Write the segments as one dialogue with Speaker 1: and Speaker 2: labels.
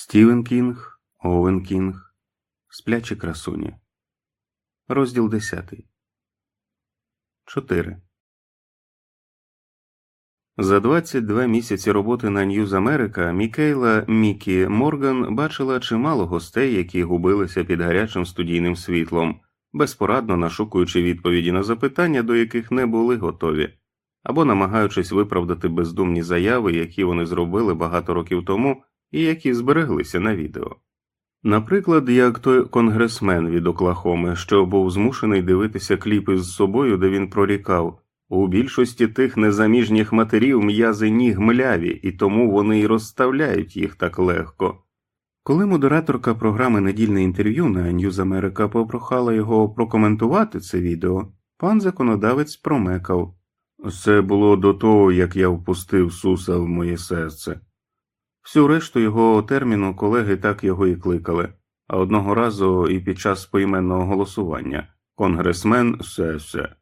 Speaker 1: Стівен Кінг, Оуен Кінг, Сплячі красуні. Розділ 10. 4. За 22 місяці роботи на Ньюз Америка Мікейла Мікі Морган бачила чимало гостей, які губилися під гарячим студійним світлом, безпорадно нашукуючи відповіді на запитання, до яких не були готові, або намагаючись виправдати бездумні заяви, які вони зробили багато років тому і які збереглися на відео. Наприклад, як той конгресмен від Оклахоми, що був змушений дивитися кліпи з собою, де він прорікав у більшості тих незаміжніх матерів м'язи ніг мляві, і тому вони й розставляють їх так легко. Коли модераторка програми недільне інтерв'ю на News America попрохала його прокоментувати це відео, пан законодавець промекав це було до того, як я впустив суса в моє серце. Всю решту його терміну колеги так його і кликали, а одного разу і під час поіменного голосування конгресмен все-все.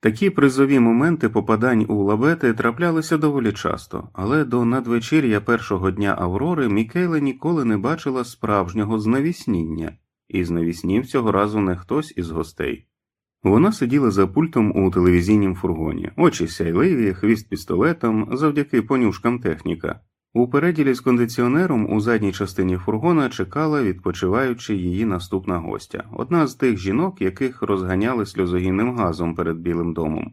Speaker 1: Такі призові моменти попадань у лабети траплялися доволі часто, але до надвечір'я першого дня Аврори Мікейла ніколи не бачила справжнього знавісніння, і знавіснів цього разу не хтось із гостей. Вона сиділа за пультом у телевізійнім фургоні, очі сяйливі, хвіст пістолетом завдяки понюшкам техніка. У переділі з кондиціонером у задній частині фургона чекала, відпочиваючи її наступна гостя, одна з тих жінок, яких розганяли сльозогінним газом перед Білим домом.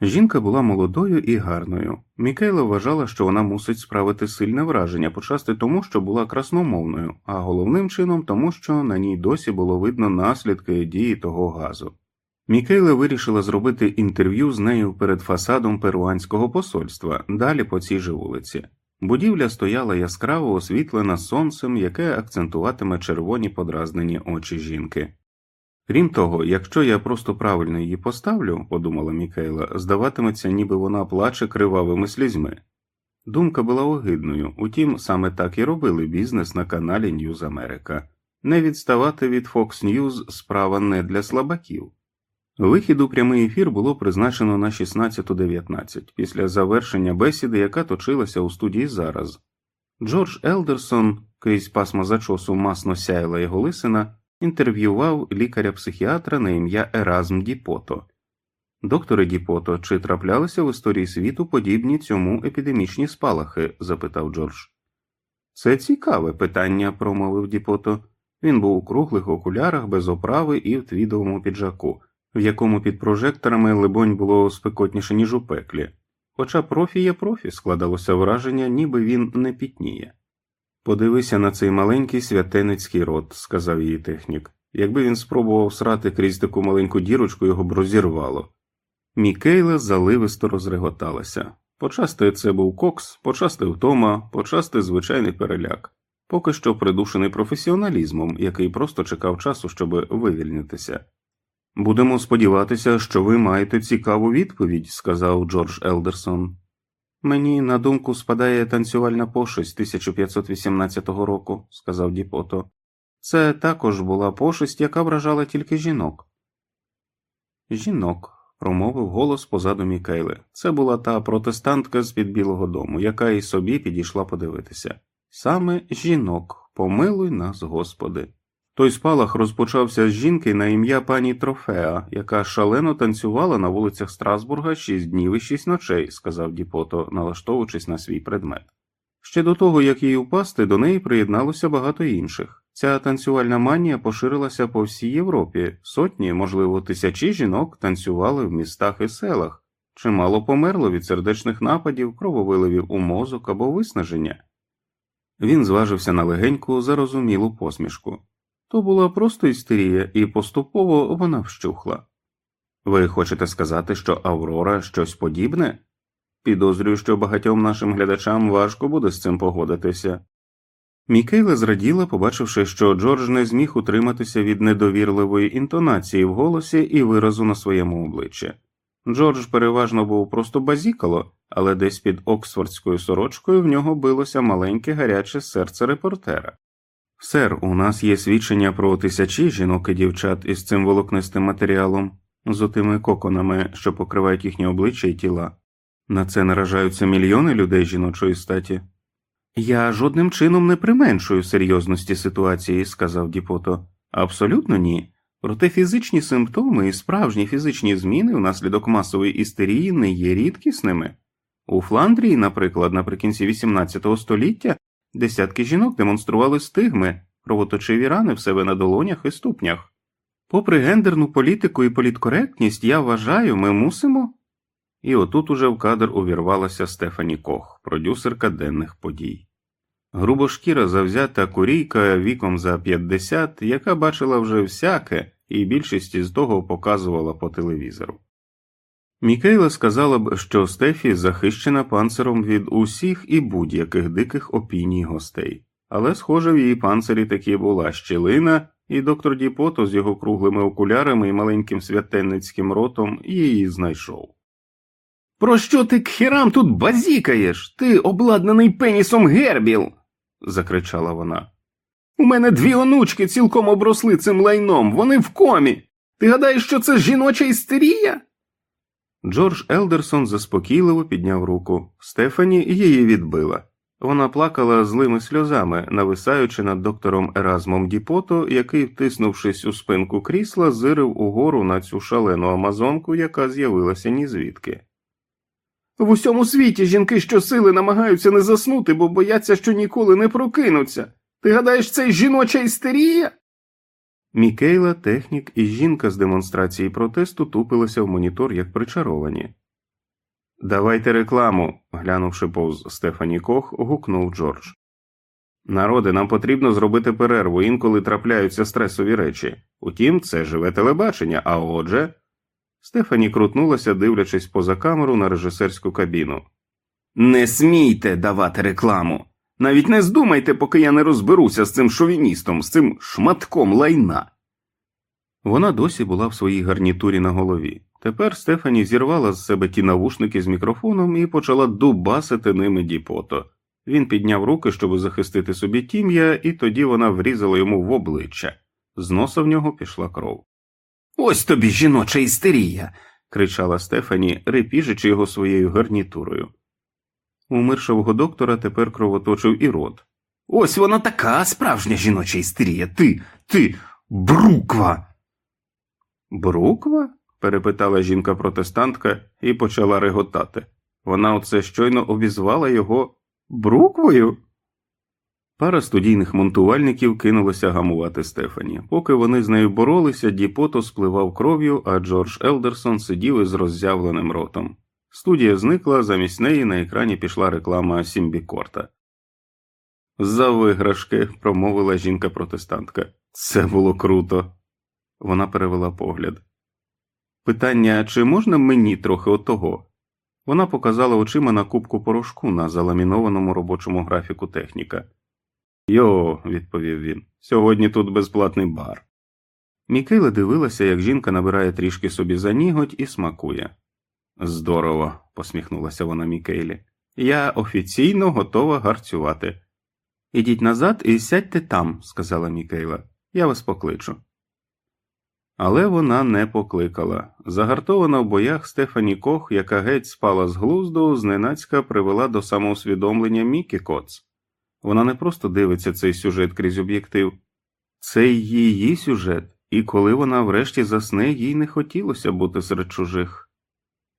Speaker 1: Жінка була молодою і гарною. Мікейла вважала, що вона мусить справити сильне враження, почасти тому, що була красномовною, а головним чином тому, що на ній досі було видно наслідки дії того газу. Мікейла вирішила зробити інтерв'ю з нею перед фасадом перуанського посольства далі по цій же вулиці. Будівля стояла яскраво освітлена сонцем, яке акцентуватиме червоні подразнені очі жінки. Крім того, якщо я просто правильно її поставлю, подумала Мікейла, здаватиметься, ніби вона плаче кривавими слізьми. Думка була огидною, утім, саме так і робили бізнес на каналі News America. Не відставати від Fox News справа не для слабаків. Вихід у прямий ефір було призначено на 16.19 після завершення бесіди, яка точилася у студії зараз. Джордж Елдерсон, крізь пасма зачосу масно сяяла його лисина, інтерв'ював лікаря-психіатра на ім'я Еразм Діпото. Докторе Діпото, чи траплялися в історії світу подібні цьому епідемічні спалахи? запитав Джордж. Це цікаве питання, промовив Діпото. Він був у круглих окулярах без оправи і в твідовому піджаку в якому під прожекторами, либонь, було спекотніше, ніж у пеклі, хоча профі є профі, складалося враження, ніби він не пітніє. Подивися на цей маленький святеницький рот, сказав її технік. Якби він спробував срати крізь таку маленьку дірочку, його б розірвало. Мікейла заливисто розреготалася. Почасти це був кокс, почасти втома, почасти звичайний переляк, поки що придушений професіоналізмом, який просто чекав часу, щоб вивільнитися. Будемо сподіватися, що ви маєте цікаву відповідь, сказав Джордж Елдерсон. Мені на думку спадає танцювальна пошесть 1518 року, сказав Діпото. Це також була пошесть, яка вражала тільки жінок. Жінок, промовив голос позаду Мікейли. Це була та протестантка з під Білого дому, яка і собі підійшла подивитися. Саме жінок, помилуй нас, Господи. Той спалах розпочався з жінки на ім'я пані Трофеа, яка шалено танцювала на вулицях Страсбурга шість днів і шість ночей, сказав Діпото, налаштовуючись на свій предмет. Ще до того, як їй упасти, до неї приєдналося багато інших. Ця танцювальна манія поширилася по всій Європі, сотні, можливо, тисячі жінок танцювали в містах і селах, чимало померло від сердечних нападів, крововиливів у мозок або виснаження. Він зважився на легеньку, зарозумілу посмішку. То була просто істерія, і поступово вона вщухла. Ви хочете сказати, що Аврора щось подібне? Підозрюю, що багатьом нашим глядачам важко буде з цим погодитися. Мікейла зраділа, побачивши, що Джордж не зміг утриматися від недовірливої інтонації в голосі і виразу на своєму обличчі. Джордж переважно був просто базікало, але десь під оксфордською сорочкою в нього билося маленьке гаряче серце репортера. Сер, у нас є свідчення про тисячі жінок і дівчат із цим волокнистим матеріалом, з отими коконами, що покривають їхні обличчя і тіла. На це наражаються мільйони людей жіночої статі. Я жодним чином не применшую серйозності ситуації, сказав Діпото. Абсолютно ні. Проте фізичні симптоми і справжні фізичні зміни внаслідок масової істерії не є рідкісними. У Фландрії, наприклад, наприкінці XVIII століття десятки жінок демонстрували стигми, кровоточиві рани в себе на долонях і ступнях. Попри гендерну політику і політкоректність, я вважаю, ми мусимо. І отут уже в кадр увірвалася Стефані Кох, продюсерка денних подій. Грубошкіра завзята курійка віком за 50, яка бачила вже всяке і більшість із того показувала по телевізору. Мікейла сказала б, що Стефі захищена панциром від усіх і будь-яких диких опіній гостей, але, схоже, в її панцирі таки була щілина, і доктор Діпото з його круглими окулярами і маленьким святенницьким ротом її знайшов. Про що ти к хірам тут базікаєш? Ти обладнаний пенісом гербіл. закричала вона. У мене дві онучки цілком обросли цим лайном, вони в комі. Ти гадаєш, що це жіноча істерія? Джордж Елдерсон заспокійливо підняв руку. Стефані її відбила. Вона плакала злими сльозами, нависаючи над доктором Еразмом Діпото, який, втиснувшись у спинку крісла, зирив угору на цю шалену амазонку, яка з'явилася нізвідки. В усьому світі жінки щосили намагаються не заснути, бо бояться, що ніколи не прокинуться. Ти гадаєш, це жіноча істерія? Мікейла, технік і жінка з демонстрації протесту тупилися в монітор як причаровані. Давайте рекламу, глянувши повз Стефані Кох, гукнув Джордж. Народи, нам потрібно зробити перерву, інколи трапляються стресові речі. Утім, це живе телебачення, а отже. Стефані крутнулася, дивлячись поза камеру на режисерську кабіну. Не смійте давати рекламу. Навіть не здумайте, поки я не розберуся з цим шовіністом, з цим шматком лайна. Вона досі була в своїй гарнітурі на голові. Тепер Стефані зірвала з себе ті навушники з мікрофоном і почала дубасити ними діпото. Він підняв руки, щоб захистити собі тім'я, і тоді вона врізала йому в обличчя. З носа в нього пішла кров. Ось тобі жіноча істерія. кричала Стефані, репіжучи його своєю гарнітурою. У миршового доктора тепер кровоточив і рот. Ось вона така справжня жіноча істерія. Ти, ти, бруква. Бруква? перепитала жінка протестантка і почала реготати. Вона оце щойно обізвала його бруквою. Пара студійних монтувальників кинулося гамувати Стефані. Поки вони з нею боролися, Діпото спливав кров'ю, а Джордж Елдерсон сидів із роззявленим ротом. Студія зникла, замість неї на екрані пішла реклама Сімбікорта. За виграшки, промовила жінка протестантка. Це було круто. Вона перевела погляд. Питання, чи можна мені трохи отого? Вона показала очима на кубку порошку на заламінованому робочому графіку техніка. Йо, відповів він, сьогодні тут безплатний бар. Мікейла дивилася, як жінка набирає трішки собі за ніготь і смакує. Здорово, посміхнулася вона Мікейлі. Я офіційно готова гарцювати. Ідіть назад і сядьте там, сказала Мікейла. Я вас покличу. Але вона не покликала. Загартована в боях Стефані Кох, яка геть спала з глузду, зненацька привела до самоусвідомлення Мікі Коц. Вона не просто дивиться цей сюжет крізь об'єктив, це її сюжет, і коли вона врешті засне, їй не хотілося бути серед чужих.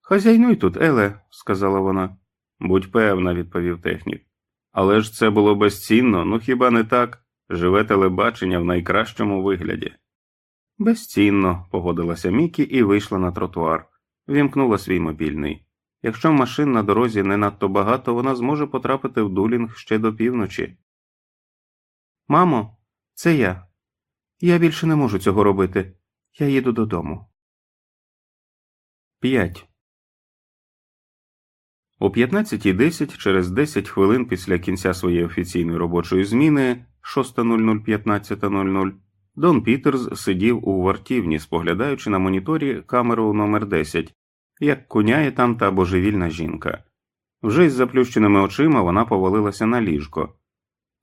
Speaker 1: Хазяйнуй тут, Еле, сказала вона. Будь певна, відповів технік. Але ж це було безцінно, ну хіба не так? Живе телебачення в найкращому вигляді. Безцінно, погодилася Мікі і вийшла на тротуар, вімкнула свій мобільний. Якщо машин на дорозі не надто багато, вона зможе потрапити в дулінг ще до півночі. Мамо, це я. Я більше не можу цього робити. Я їду додому. 5. О 15.10 через 10 хвилин після кінця своєї офіційної робочої зміни 6.00-15.00 Дон Пітерс сидів у вартівні, споглядаючи на моніторі камеру номер 10 як куняє там та божевільна жінка. Вже із заплющеними очима вона повалилася на ліжко.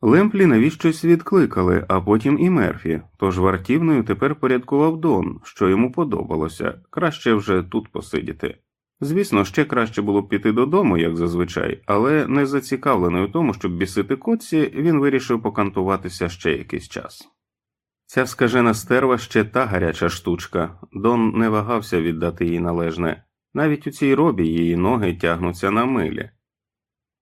Speaker 1: Лемплі навіщось відкликали, а потім і мерфі, тож вартівною тепер порядкував Дон, що йому подобалося краще вже тут посидіти. Звісно, ще краще було б піти додому, як зазвичай, але не зацікавлений у тому, щоб бісити котці, він вирішив покантуватися ще якийсь час. Ця скажена стерва ще та гаряча штучка, Дон не вагався віддати їй належне, навіть у цій робі її ноги тягнуться на милі.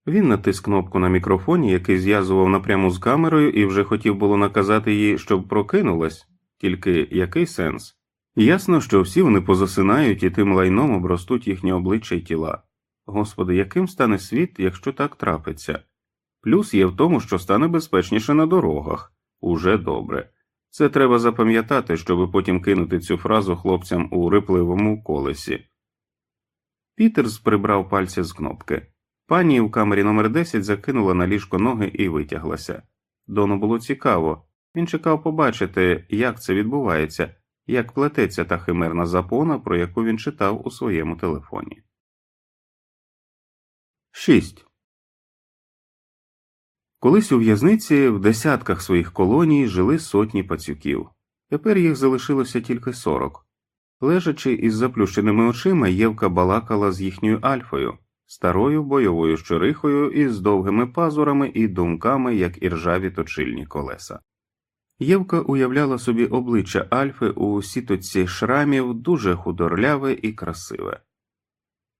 Speaker 1: Він натис кнопку на мікрофоні, який зв'язував напряму з камерою, і вже хотів було наказати їй, щоб прокинулась, тільки який сенс? Ясно, що всі вони позасинають і тим лайном обростуть їхні обличчя й тіла. Господи, яким стане світ, якщо так трапиться? Плюс є в тому, що стане безпечніше на дорогах уже добре. Це треба запам'ятати, щоб потім кинути цю фразу хлопцям у рипливому колесі. Пітерс прибрав пальці з кнопки. Пані у камері номер 10 закинула на ліжко ноги і витяглася. Дону було цікаво. Він чекав побачити, як це відбувається, як плететься та химерна запона, про яку він читав у своєму телефоні. 6. Колись у в'язниці в десятках своїх колоній жили сотні пацюків. Тепер їх залишилося тільки сорок. Лежачи із заплющеними очима, Євка балакала з їхньою альфою, старою бойовою щорихою із довгими пазурами і думками, як іржаві точильні колеса. Євка уявляла собі обличчя Альфи у сітоці шрамів дуже худорляве і красиве.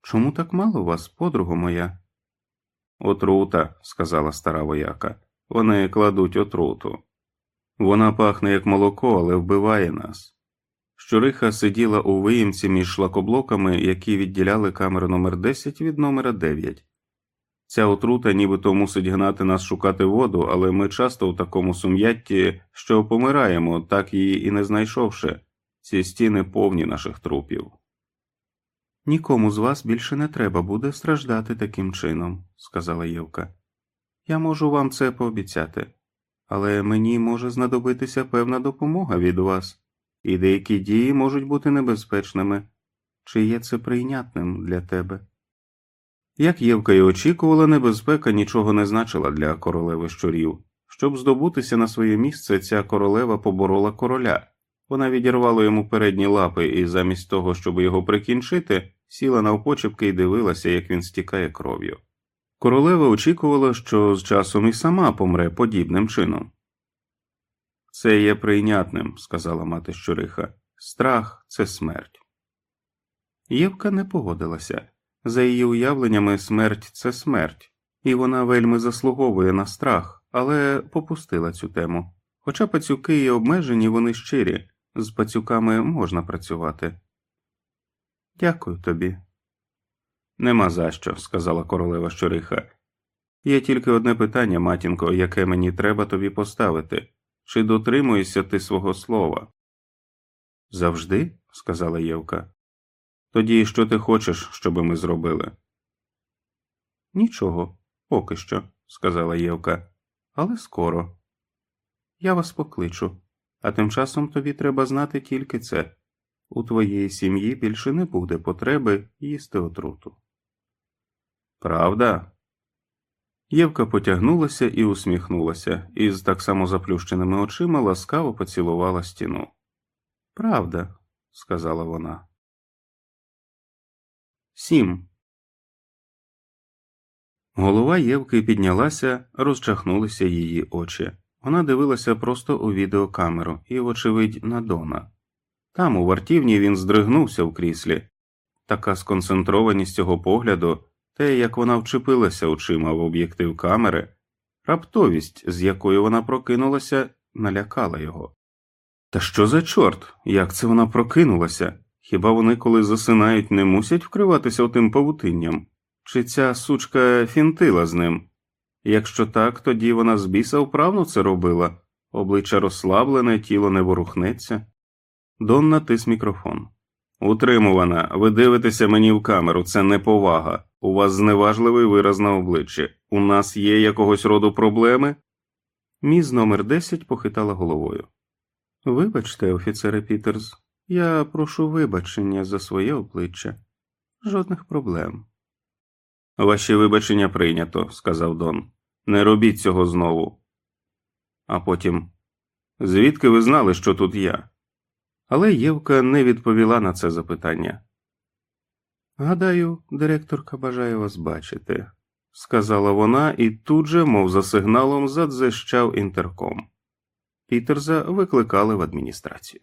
Speaker 1: Чому так мало вас, подруга моя? Отрута, сказала стара вояка. Вони кладуть отруту. Вона пахне як молоко, але вбиває нас. Щуриха сиділа у виїмці між шлакоблоками, які відділяли камеру номер 10 від номера 9. Ця отрута нібито мусить гнати нас шукати воду, але ми часто у такому сум'ятті, що помираємо, так її і не знайшовши. Ці стіни повні наших трупів. Нікому з вас більше не треба буде страждати таким чином, сказала Євка. Я можу вам це пообіцяти, але мені може знадобитися певна допомога від вас, і деякі дії можуть бути небезпечними. Чи є це прийнятним для тебе? Як Євка й очікувала, небезпека нічого не значила для королеви щурів. Щоб здобутися на своє місце, ця королева поборола короля. Вона відірвала йому передні лапи і замість того, щоб його прикінчити, сіла навпочепки і дивилася, як він стікає кров'ю. Королева очікувала, що з часом і сама помре подібним чином. Це є прийнятним, сказала мати щуриха. Страх це смерть. Євка не погодилася. За її уявленнями, смерть це смерть, і вона вельми заслуговує на страх, але попустила цю тему. Хоча пацюки є обмежені, вони щирі, з пацюками можна працювати. Дякую тобі. Нема за що, сказала королева щуриха. Є тільки одне питання, матінко, яке мені треба тобі поставити чи дотримуєшся ти свого слова? Завжди, сказала Євка. Тоді що ти хочеш, щоби ми зробили? Нічого, поки що, сказала Євка, але скоро. Я вас покличу, а тим часом тобі треба знати тільки це у твоєї сім'ї більше не буде потреби їсти отруту. Правда? Євка потягнулася і усміхнулася, і з так само заплющеними очима ласкаво поцілувала стіну. Правда, сказала вона. Сім. Голова Євки піднялася, розчахнулися її очі. Вона дивилася просто у відеокамеру і, вочевидь, на Дона. Там, у вартівні, він здригнувся в кріслі. Така сконцентрованість цього погляду, те, як вона вчепилася очима в об'єктив камери, раптовість, з якою вона прокинулася, налякала його. Та що за чорт? Як це вона прокинулася? Хіба вони, коли засинають, не мусять вкриватися отим павутинням? Чи ця сучка фінтила з ним? Якщо так, тоді вона з біса вправно це робила, обличчя розслаблене, тіло не ворухнеться. Дон натис мікрофон. Утримувана, ви дивитеся мені в камеру, це неповага. У вас зневажливий вираз на обличчі. У нас є якогось роду проблеми? Міс номер 10 похитала головою. Вибачте, офіцере Пітерс, я прошу вибачення за своє обличчя. Жодних проблем. Ваші вибачення прийнято, сказав Дон. Не робіть цього знову. А потім звідки ви знали, що тут я? Але Євка не відповіла на це запитання. Гадаю, директорка бажає вас бачити, сказала вона, і тут же, мов за сигналом, задзищав інтерком. Пітерза викликали в адміністрацію.